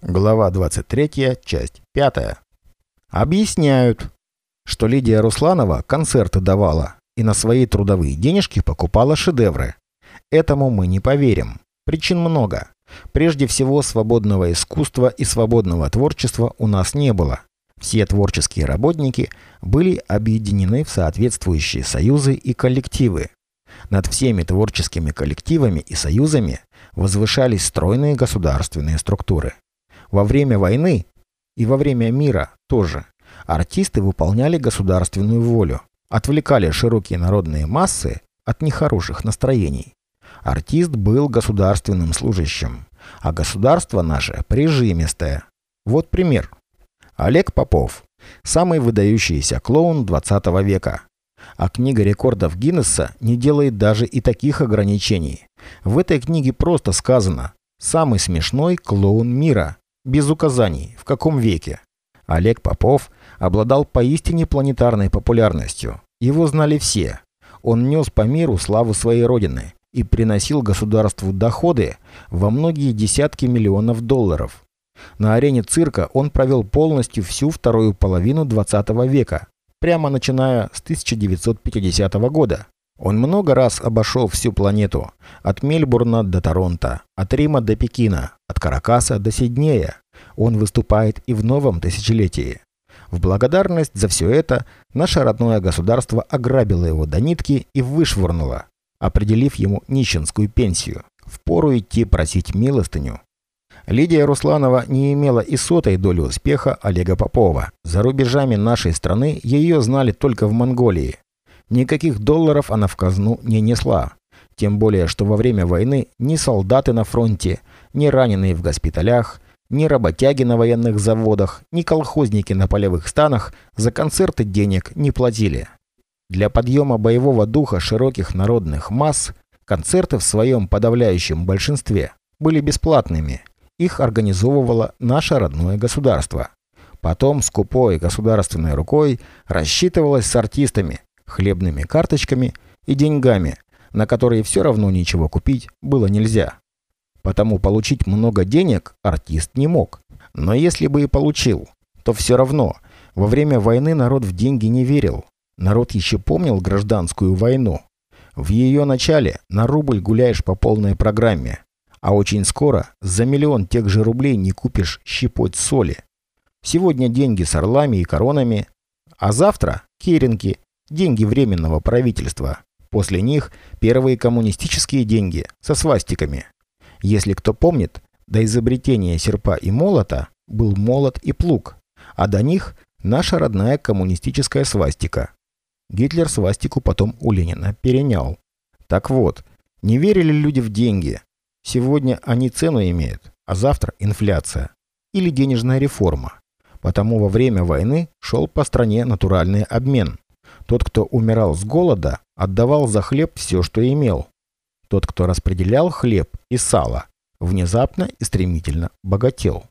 Глава 23, часть 5. Объясняют, что Лидия Русланова концерты давала и на свои трудовые денежки покупала шедевры. Этому мы не поверим. Причин много. Прежде всего, свободного искусства и свободного творчества у нас не было. Все творческие работники были объединены в соответствующие союзы и коллективы. Над всеми творческими коллективами и союзами возвышались стройные государственные структуры. Во время войны и во время мира тоже артисты выполняли государственную волю, отвлекали широкие народные массы от нехороших настроений. Артист был государственным служащим, а государство наше прижимистое. Вот пример. Олег Попов – самый выдающийся клоун 20 века. А книга рекордов Гиннесса не делает даже и таких ограничений. В этой книге просто сказано «Самый смешной клоун мира», без указаний, в каком веке. Олег Попов обладал поистине планетарной популярностью. Его знали все. Он нес по миру славу своей родины и приносил государству доходы во многие десятки миллионов долларов. На арене цирка он провел полностью всю вторую половину 20 века, прямо начиная с 1950 года. Он много раз обошел всю планету, от Мельбурна до Торонто, от Рима до Пекина, от Каракаса до Сиднея. Он выступает и в новом тысячелетии. В благодарность за все это наше родное государство ограбило его до нитки и вышвырнуло, определив ему нищенскую пенсию. Впору идти просить милостыню. Лидия Русланова не имела и сотой доли успеха Олега Попова. За рубежами нашей страны ее знали только в Монголии. Никаких долларов она в казну не несла. Тем более, что во время войны ни солдаты на фронте, ни раненые в госпиталях, ни работяги на военных заводах, ни колхозники на полевых станах за концерты денег не платили. Для подъема боевого духа широких народных масс концерты в своем подавляющем большинстве были бесплатными. Их организовывало наше родное государство. Потом скупой государственной рукой рассчитывалось с артистами, хлебными карточками и деньгами, на которые все равно ничего купить было нельзя. Потому получить много денег артист не мог. Но если бы и получил, то все равно во время войны народ в деньги не верил. Народ еще помнил гражданскую войну. В ее начале на рубль гуляешь по полной программе, а очень скоро за миллион тех же рублей не купишь щепоть соли. Сегодня деньги с орлами и коронами, а завтра керенки деньги Временного правительства. После них первые коммунистические деньги со свастиками. Если кто помнит, до изобретения серпа и молота был молот и плуг, а до них наша родная коммунистическая свастика. Гитлер свастику потом у Ленина перенял. Так вот, не верили люди в деньги. Сегодня они цену имеют, а завтра инфляция. Или денежная реформа. Потому во время войны шел по стране натуральный обмен. Тот, кто умирал с голода, отдавал за хлеб все, что имел. Тот, кто распределял хлеб и сало, внезапно и стремительно богател.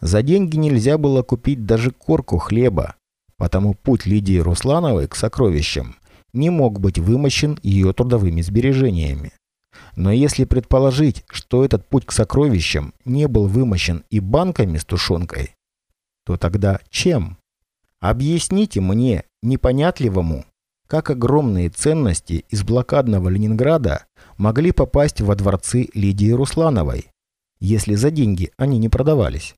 За деньги нельзя было купить даже корку хлеба, потому путь Лидии Руслановой к сокровищам не мог быть вымощен ее трудовыми сбережениями. Но если предположить, что этот путь к сокровищам не был вымощен и банками с тушенкой, то тогда чем? Объясните мне, непонятливому, как огромные ценности из блокадного Ленинграда могли попасть во дворцы Лидии Руслановой, если за деньги они не продавались.